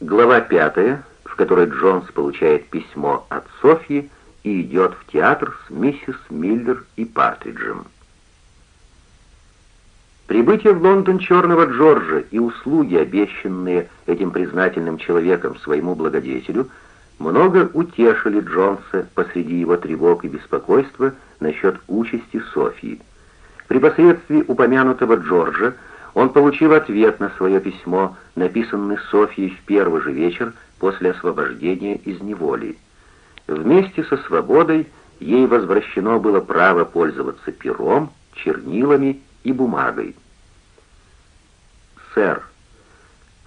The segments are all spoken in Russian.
Глава пятая, в которой Джонс получает письмо от Софьи и идет в театр с миссис Миллер и Партриджем. Прибытие в Лондон Черного Джорджа и услуги, обещанные этим признательным человеком своему благодетелю, много утешили Джонса посреди его тревог и беспокойства насчет участи Софьи. При посредстве упомянутого Джорджа он получил ответ на свое письмо, написанное Софьей в первый же вечер после освобождения из неволи. Вместе со свободой ей возвращено было право пользоваться пером, чернилами и бумагой. «Сэр,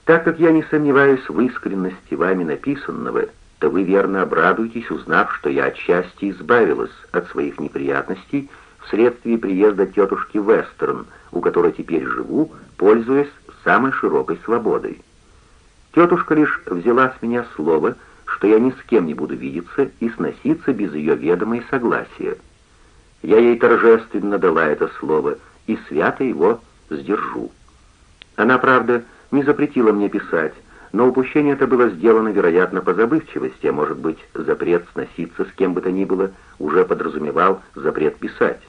так как я не сомневаюсь в искренности вами написанного, то вы верно обрадуетесь, узнав, что я отчасти избавилась от своих неприятностей вследствие приезда тетушки Вестерн, у которой теперь живу, пользуясь самой широкой свободой. Тетушка лишь взяла с меня слово, что я ни с кем не буду видеться и сноситься без ее ведома и согласия. Я ей торжественно дала это слово и свято его сдержу. Она, правда, не запретила мне писать, но упущение это было сделано, вероятно, по забывчивости, а может быть, запрет сноситься с кем бы то ни было уже подразумевал запрет писать.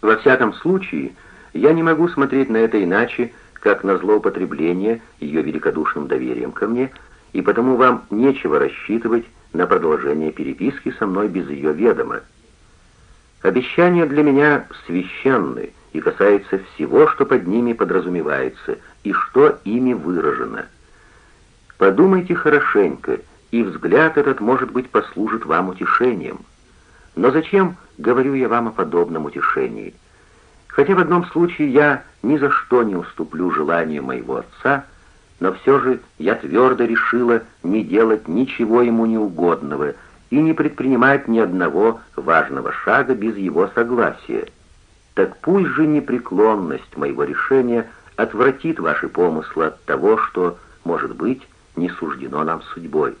Во всяком случае, я не могу смотреть на это иначе, как на злоупотребление ее великодушным доверием ко мне, и потому вам нечего рассчитывать на продолжение переписки со мной без ее ведома. Обещания для меня священны и касаются всего, что под ними подразумевается и что ими выражено. Подумайте хорошенько, и взгляд этот, может быть, послужит вам утешением. Но зачем говорю я вам о подобном утешении? Хотя в одном случае я ни за что не уступлю желанию моего отца, но все же я твердо решила не делать ничего ему неугодного и не предпринимать ни одного важного шага без его согласия. Так пусть же непреклонность моего решения отвратит ваши помыслы от того, что, может быть, не суждено нам судьбой.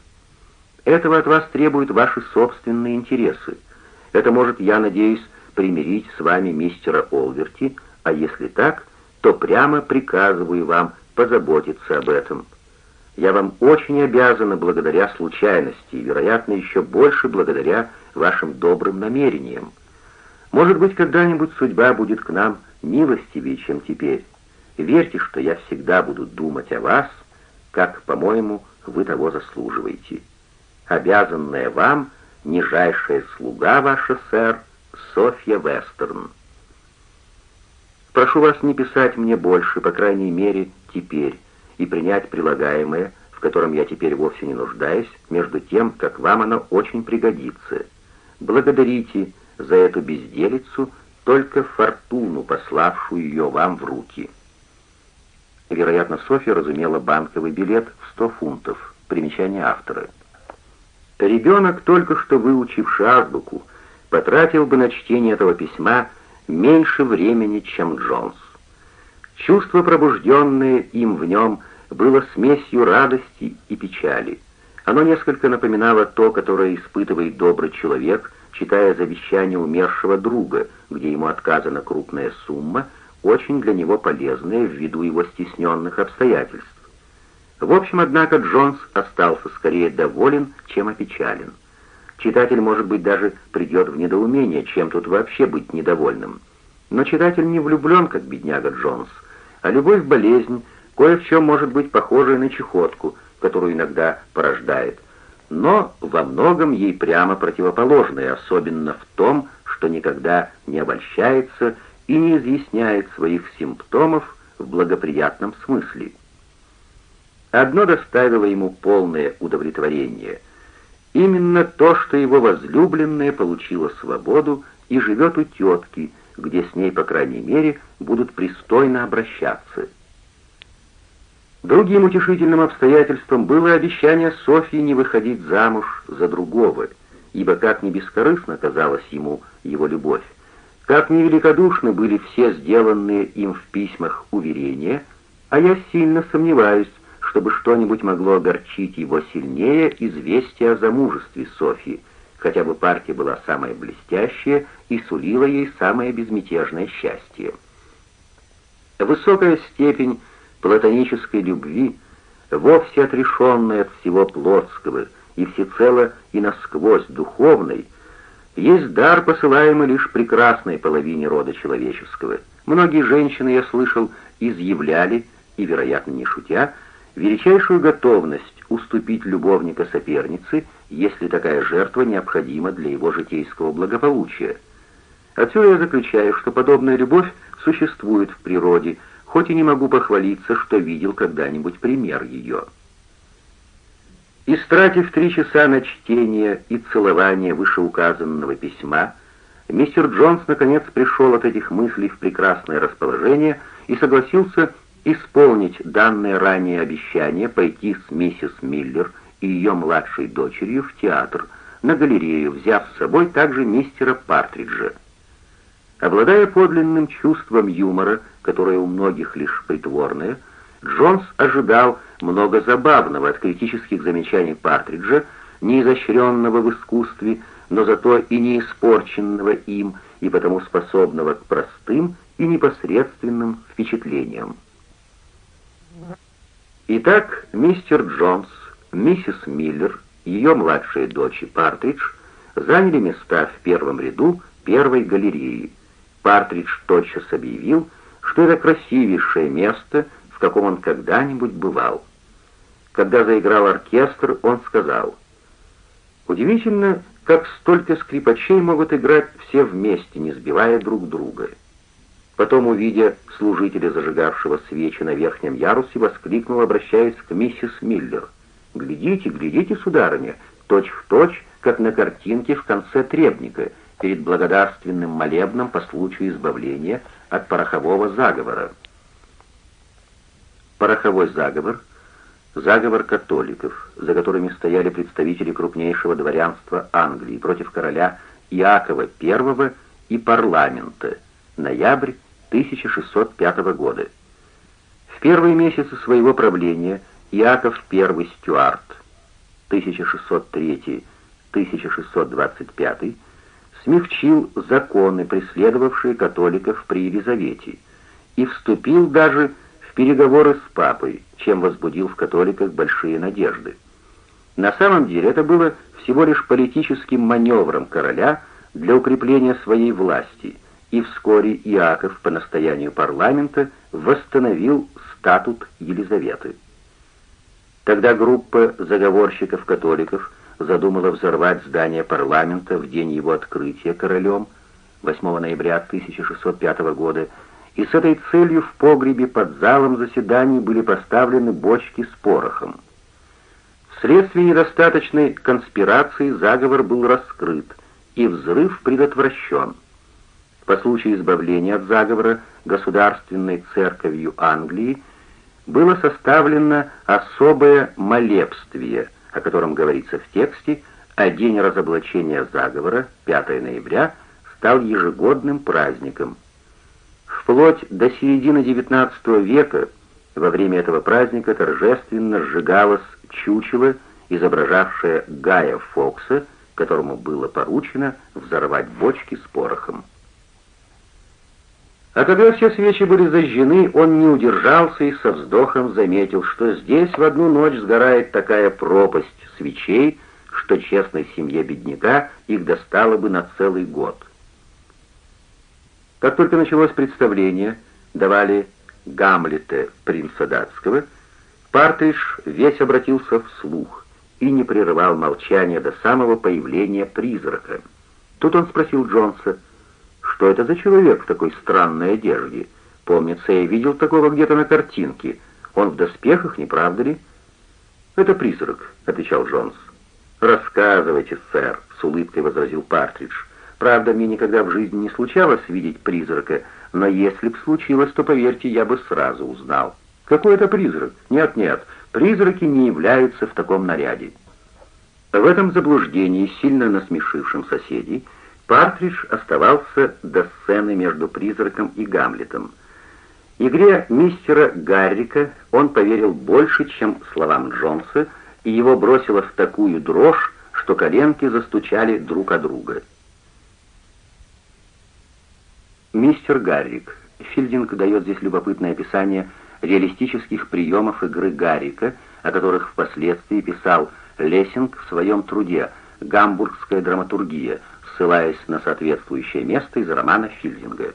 Этого от вас требуют ваши собственные интересы. Это может, я надеюсь, примирить с вами мистера Олверти, а если так, то прямо приказываю вам позаботиться об этом. Я вам очень обязана благодаря случайности и, вероятно, еще больше благодаря вашим добрым намерениям. Может быть, когда-нибудь судьба будет к нам милостивее, чем теперь. Верьте, что я всегда буду думать о вас, как, по-моему, вы того заслуживаете. Обязанная вам, нижайшая слуга ваша, сэр, Софья Вестерн. Прошу вас не писать мне больше, по крайней мере, теперь, и принять прилагаемое, в котором я теперь вовсе не нуждаюсь, между тем, как вам оно очень пригодится. Благодарите за эту безделицу только фортуну, пославшую ее вам в руки. Вероятно, Софья разумела банковый билет в 100 фунтов. Примечание автора. Ребенок, только что выучивший азбуку, потратил бы на чтение этого письма меньше времени, чем Джонс. Чувство, пробужденное им в нем, было смесью радости и печали. Оно несколько напоминало то, которое испытывает добрый человек, читая завещание умершего друга, где ему отказана крупная сумма, очень для него полезная ввиду его стесненных обстоятельств. В общем, однако, Джонс остался скорее доволен, чем опечален. Читатель, может быть, даже придет в недоумение, чем тут вообще быть недовольным. Но читатель не влюблен, как бедняга Джонс, а любовь — болезнь, кое в чем может быть похожая на чехотку, которую иногда порождает, но во многом ей прямо противоположная, особенно в том, что никогда не обольщается и не изъясняет своих симптомов в благоприятном смысле. Одно доставило ему полное удовлетворение — Именно то, что его возлюбленная получила свободу и живет у тетки, где с ней, по крайней мере, будут пристойно обращаться. Другим утешительным обстоятельством было обещание Софьи не выходить замуж за другого, ибо как ни бескорыстно казалась ему его любовь, как невеликодушны были все сделанные им в письмах уверения, а я сильно сомневаюсь, чтобы что-нибудь могло огорчить его сильнее известие о замужестве Софьи, хотя бы партия была самая блестящая и сулила ей самое безмятежное счастье. Высокая степень платонической любви, вовсе отрешенной от всего плотского и всецело и насквозь духовной, есть дар, посылаемый лишь прекрасной половине рода человеческого. Многие женщины, я слышал, изъявляли, и, вероятно, не шутя, величайшую готовность уступить любовника сопернице, если такая жертва необходима для его житейского благополучия. Отсюда я заключаю, что подобная любовь существует в природе, хоть и не могу похвалиться, что видел когда-нибудь пример ее. Истратив три часа на чтение и целование вышеуказанного письма, мистер Джонс наконец пришел от этих мыслей в прекрасное расположение и согласился исполнить данное ранее обещание пойти с миссис Миллер и ее младшей дочерью в театр, на галерею, взяв с собой также мистера Партриджа. Обладая подлинным чувством юмора, которое у многих лишь притворное, Джонс ожидал много забавного от критических замечаний Партриджа, не изощренного в искусстве, но зато и не испорченного им, и потому способного к простым и непосредственным впечатлениям. Итак, мистер Джонс, миссис Миллер, ее младшая дочь Партридж заняли места в первом ряду первой галереи. Партридж тотчас объявил, что это красивейшее место, в каком он когда-нибудь бывал. Когда заиграл оркестр, он сказал, «Удивительно, как столько скрипачей могут играть все вместе, не сбивая друг друга». Потом, увидя служителя, зажигавшего свечи на верхнем ярусе, воскликнул, обращаясь к миссис Миллер. «Глядите, глядите, сударыня, точь-в-точь, точь, как на картинке в конце требника, перед благодарственным молебном по случаю избавления от порохового заговора». Пороховой заговор — заговор католиков, за которыми стояли представители крупнейшего дворянства Англии против короля Иакова I и парламента, ноябрь 1605 года. В первые месяцы своего правления Иаков I Стюарт 1603-1625 смягчил законы, преследовавшие католиков при Елизавете, и вступил даже в переговоры с папой, чем возбудил в католиках большие надежды. На самом деле это было всего лишь политическим маневром короля для укрепления своей власти – и вскоре Иаков по настоянию парламента восстановил статут Елизаветы. Тогда группа заговорщиков-католиков задумала взорвать здание парламента в день его открытия королем 8 ноября 1605 года, и с этой целью в погребе под залом заседаний были поставлены бочки с порохом. Вследствие недостаточной конспирации заговор был раскрыт, и взрыв предотвращен по случаю избавления от заговора Государственной Церковью Англии было составлено особое молебствие, о котором говорится в тексте, а день разоблачения заговора, 5 ноября, стал ежегодным праздником. Вплоть до середины XIX века во время этого праздника торжественно сжигалось чучело, изображавшее Гая Фокса, которому было поручено взорвать бочки с порохом. А когда все свечи были зажжены, он не удержался и со вздохом заметил, что здесь в одну ночь сгорает такая пропасть свечей, что честной семье бедняка их достало бы на целый год. Как только началось представление, давали Гамлета принца датского, Партридж весь обратился вслух и не прерывал молчания до самого появления призрака. Тут он спросил Джонса, что это за человек в такой странной одежде? Помнится, я видел такого где-то на картинке. Он в доспехах, не правда ли? Это призрак, отвечал Джонс. Рассказывайте, сэр, с улыбкой возразил Партридж. Правда, мне никогда в жизни не случалось видеть призрака, но если б случилось, то, поверьте, я бы сразу узнал. Какой это призрак? Нет-нет, призраки не являются в таком наряде. В этом заблуждении, сильно насмешившем соседей, Партридж оставался до сцены между призраком и Гамлетом. Игре мистера Гаррика он поверил больше, чем словам Джонса, и его бросило в такую дрожь, что коленки застучали друг о друга. Мистер Гаррик. Филдинг дает здесь любопытное описание реалистических приемов игры Гаррика, о которых впоследствии писал Лессинг в своем труде «Гамбургская драматургия», ссылаясь на соответствующее место из романа Филдинга.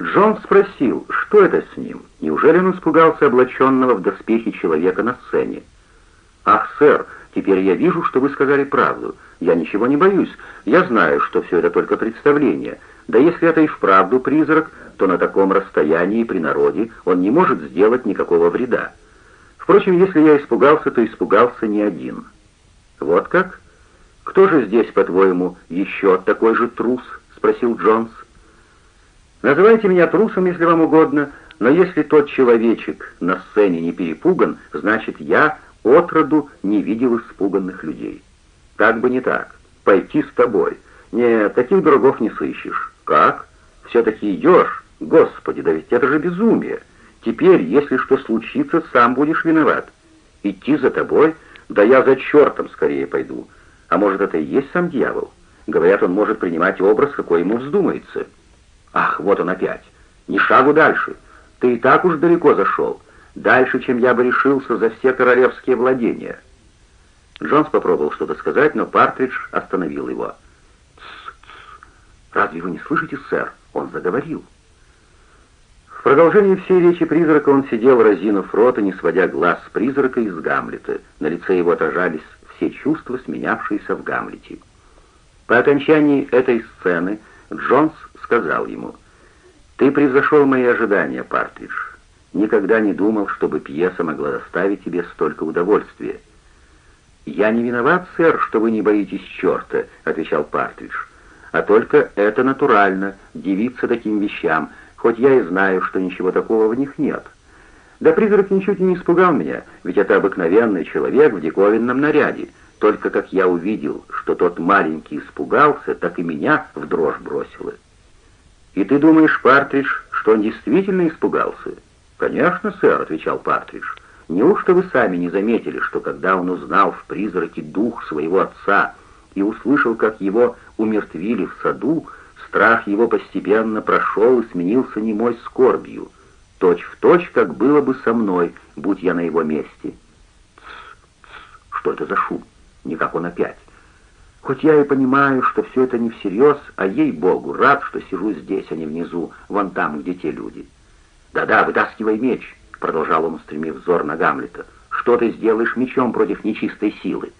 Джон спросил, что это с ним? Неужели он испугался облаченного в доспехи человека на сцене? «Ах, сэр, теперь я вижу, что вы сказали правду. Я ничего не боюсь. Я знаю, что все это только представление. Да если это и вправду призрак, то на таком расстоянии при народе он не может сделать никакого вреда. Впрочем, если я испугался, то испугался не один. Вот как? Кто же здесь, по-твоему, еще такой же трус? спросил Джонс. Называйте меня трусом, если вам угодно, но если тот человечек на сцене не перепуган, значит, я отроду не видел испуганных людей. Как бы не так. Пойти с тобой. Нет, таких дураков не сыщешь. Как? Все-таки идешь? Господи, да ведь это же безумие. Теперь, если что случится, сам будешь виноват. Идти за тобой? Да я за чертом скорее пойду. А может, это и есть сам дьявол? Говорят, он может принимать образ, какой ему вздумается. Ах, вот он опять. Ни шагу дальше. Ты и так уж далеко зашел. Дальше, чем я бы решился за все королевские владения. Джонс попробовал что-то сказать, но Партридж остановил его. «Тсс, тсс. Разве вы не слышите, сэр? Он заговорил». В продолжении всей речи призрака он сидел, разинув рот и не сводя глаз с призрака из Гамлета. На лице его отражались все чувства, сменявшиеся в Гамлете. По окончании этой сцены Джонс сказал ему, «Ты превзошел мои ожидания, Партридж. Никогда не думал, чтобы пьеса могла доставить тебе столько удовольствия». «Я не виноват, сэр, что вы не боитесь черта», — отвечал Партридж. «А только это натурально, дивиться таким вещам, хоть я и знаю, что ничего такого в них нет». Да призрак ничуть не испугал меня, ведь это обыкновенный человек в диковинном наряде. Только как я увидел, что тот маленький испугался, так и меня в дрожь бросило. «И ты думаешь, Партридж, что он действительно испугался?» «Конечно, сэр», — отвечал Партридж. «Неужто вы сами не заметили, что когда он узнал в призраке дух своего отца и услышал, как его умертвили в саду, страх его постепенно прошел и сменился немой скорбью, точь в точь, как было бы со мной, будь я на его месте?» «Тсс, тсс, что это за шум? Никак он опять». Хоть я и понимаю, что все это не всерьез, а ей-богу, рад, что сижу здесь, а не внизу, вон там, где те люди. «Да-да, вытаскивай меч», — продолжал он, устремив взор на Гамлета. «Что ты сделаешь мечом против нечистой силы?»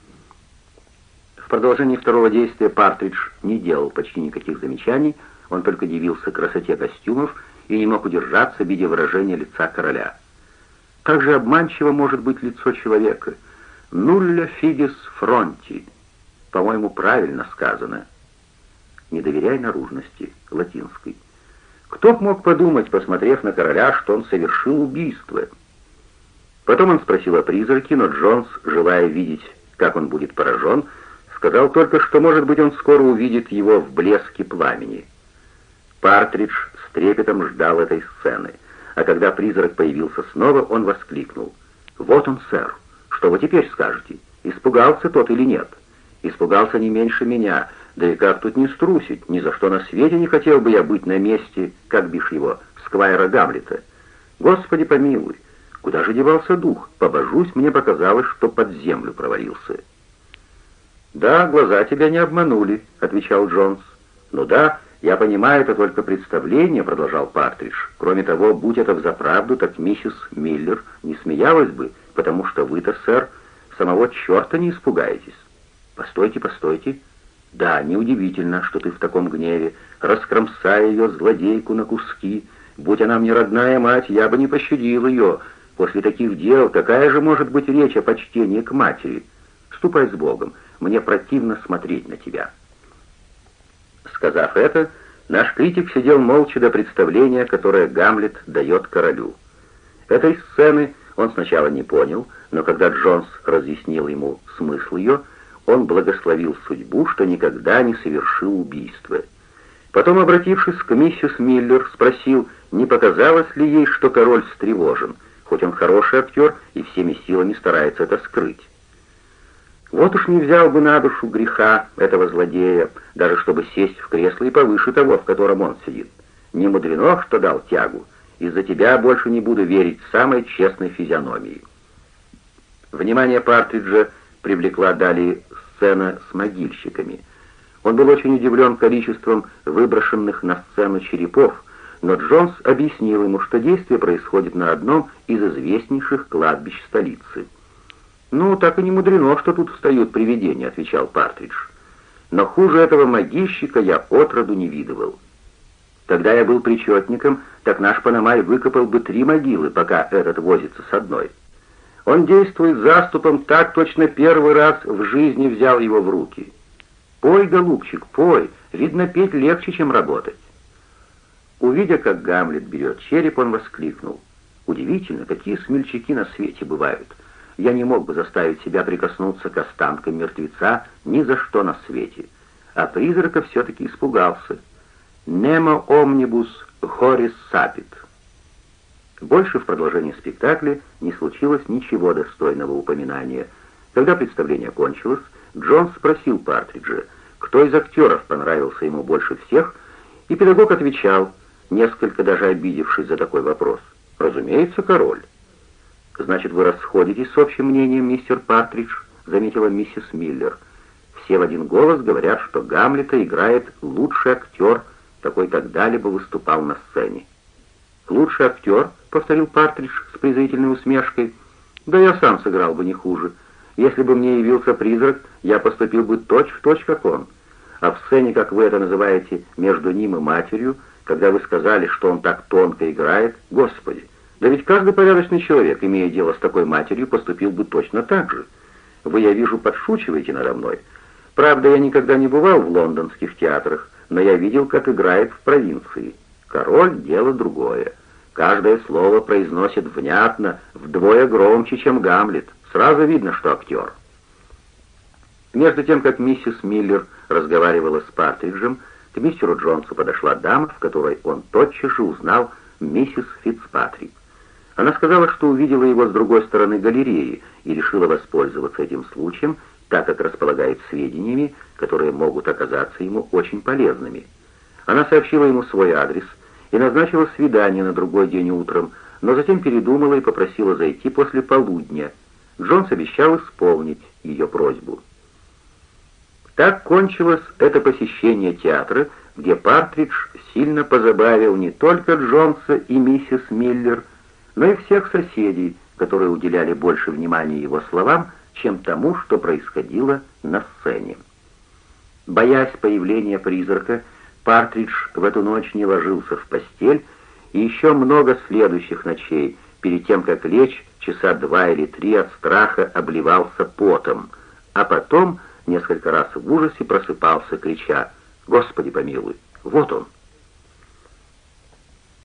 В продолжении второго действия Партридж не делал почти никаких замечаний, он только дивился красоте костюмов и не мог удержаться, видя выражение лица короля. Как же обманчиво может быть лицо человека? «Нулля фидис фронти», по-моему, правильно сказано. Не доверяй наружности, латинской. Кто б мог подумать, посмотрев на короля, что он совершил убийство? Потом он спросил о призраке, но Джонс, желая видеть, как он будет поражен, сказал только, что, может быть, он скоро увидит его в блеске пламени. Партридж с трепетом ждал этой сцены, а когда призрак появился снова, он воскликнул. «Вот он, сэр! Что вы теперь скажете? Испугался тот или нет?» Испугался не меньше меня, да и как тут не струсить, ни за что на свете не хотел бы я быть на месте, как бишь его, сквайра Гамлета. Господи помилуй, куда же девался дух? Побожусь, мне показалось, что под землю провалился. «Да, глаза тебя не обманули», — отвечал Джонс. «Ну да, я понимаю, это только представление», — продолжал Партридж. «Кроме того, будь это взаправду, так миссис Миллер не смеялась бы, потому что вы-то, сэр, самого черта не испугаетесь». «Постойте, постойте. Да, неудивительно, что ты в таком гневе. Раскромсай ее, злодейку, на куски. Будь она мне родная мать, я бы не пощадил ее. После таких дел какая же может быть речь о почтении к матери? Ступай с Богом, мне противно смотреть на тебя». Сказав это, наш критик сидел молча до представления, которое Гамлет дает королю. Этой сцены он сначала не понял, но когда Джонс разъяснил ему смысл ее, он благословил судьбу, что никогда не совершил убийства. Потом, обратившись к миссис Миллер, спросил, не показалось ли ей, что король встревожен, хоть он хороший актер и всеми силами старается это скрыть. Вот уж не взял бы на душу греха этого злодея, даже чтобы сесть в кресло и повыше того, в котором он сидит. Не мудрено, что дал тягу. Из-за тебя больше не буду верить самой честной физиономии. Внимание Партриджа привлекла далее сцена с могильщиками. Он был очень удивлен количеством выброшенных на сцену черепов, но Джонс объяснил ему, что действие происходит на одном из известнейших кладбищ столицы. «Ну, так и не мудрено, что тут встают привидения», — отвечал Партридж. «Но хуже этого могильщика я отроду не видывал. Когда я был причетником, так наш Панамай выкопал бы три могилы, пока этот возится с одной. Он действует заступом так точно первый раз в жизни взял его в руки. Пой, голубчик, пой, видно, петь легче, чем работать». Увидя, как Гамлет берет череп, он воскликнул. «Удивительно, какие смельчаки на свете бывают. Я не мог бы заставить себя прикоснуться к останкам мертвеца ни за что на свете. А призрака все-таки испугался. «Немо омнибус хорис сапит». Больше в продолжении спектакля не случилось ничего достойного упоминания. Когда представление кончилось, Джон спросил Партриджа, кто из актеров понравился ему больше всех, и педагог отвечал, несколько даже обидевшись за такой вопрос, «Разумеется, король». «Значит, вы расходитесь с общим мнением, мистер Партридж», — заметила миссис Миллер. «Все в один голос говорят, что Гамлета играет лучший актер, какой когда-либо выступал на сцене». «Лучший актер?» — повторил Партридж с презрительной усмешкой. «Да я сам сыграл бы не хуже. Если бы мне явился призрак, я поступил бы точь-в-точь, точь, как он. А в сцене, как вы это называете, между ним и матерью, когда вы сказали, что он так тонко играет, Господи, да ведь каждый порядочный человек, имея дело с такой матерью, поступил бы точно так же. Вы, я вижу, подшучиваете надо мной. Правда, я никогда не бывал в лондонских театрах, но я видел, как играет в провинции. Король — дело другое. Каждое слово произносит внятно, вдвое громче, чем Гамлет. Сразу видно, что актер. Между тем, как миссис Миллер разговаривала с Партриджем, к мистеру Джонсу подошла дама, в которой он тотчас же узнал миссис Фицпатрик. Она сказала, что увидела его с другой стороны галереи и решила воспользоваться этим случаем, так как располагает сведениями, которые могут оказаться ему очень полезными. Она сообщила ему свой адрес и назначила свидание на другой день утром, но затем передумала и попросила зайти после полудня. Джонс обещал исполнить ее просьбу. Так кончилось это посещение театра, где Партридж сильно позабавил не только Джонса и миссис Миллер, но и всех соседей, которые уделяли больше внимания его словам, чем тому, что происходило на сцене. Боясь появления призрака, Партридж в эту ночь не ложился в постель, и еще много следующих ночей, перед тем, как лечь, часа два или три от страха обливался потом, а потом несколько раз в ужасе просыпался, крича «Господи помилуй, вот он!»